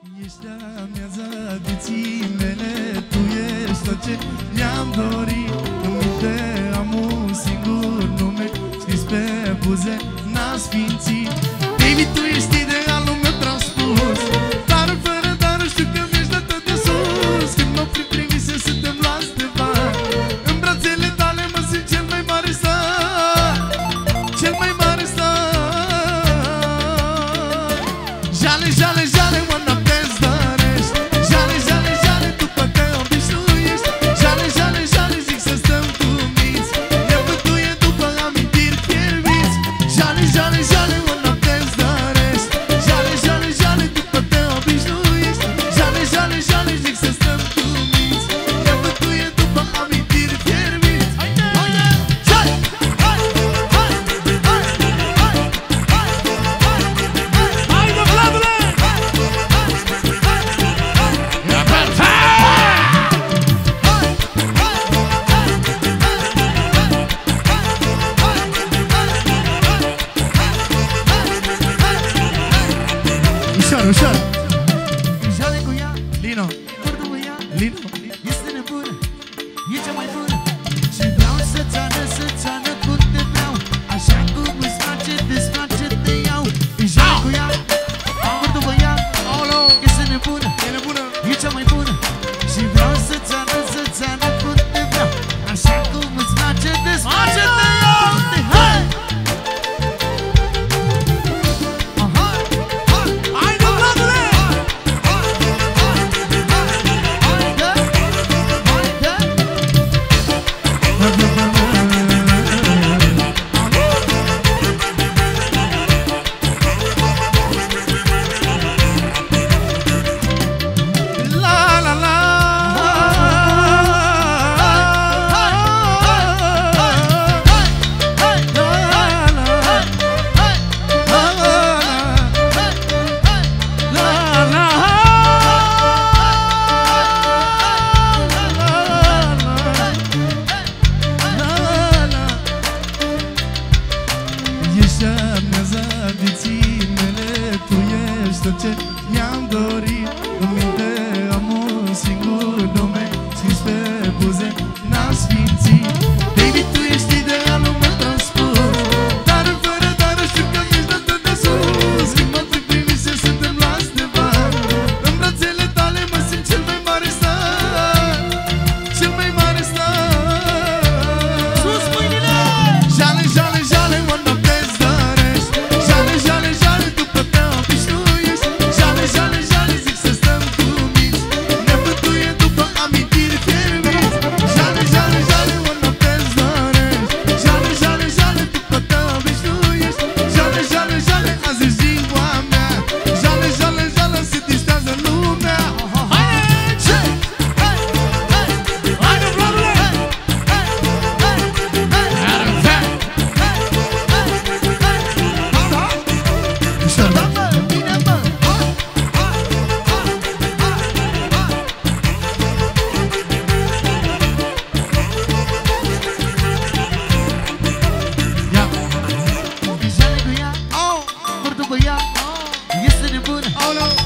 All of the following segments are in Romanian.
Ești amiază miaza vieții mele, tu ești tot ce mi-am dorit. În minte am un singur nume, scris pe buze, n-am sfințit. Baby, tu ești あるじ。listen good. Oh no.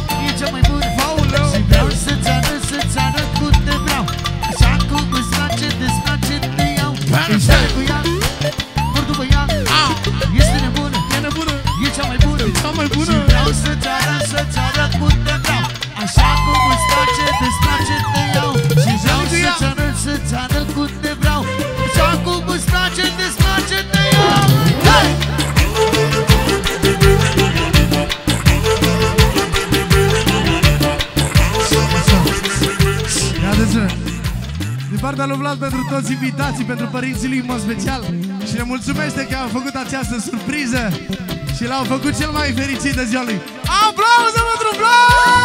frumoasă Din partea lui Vlad pentru toți invitații Pentru părinții lui în special Și ne mulțumesc că au făcut această surpriză Și l-au făcut cel mai fericit de ziua lui Aplauze pentru Vlad!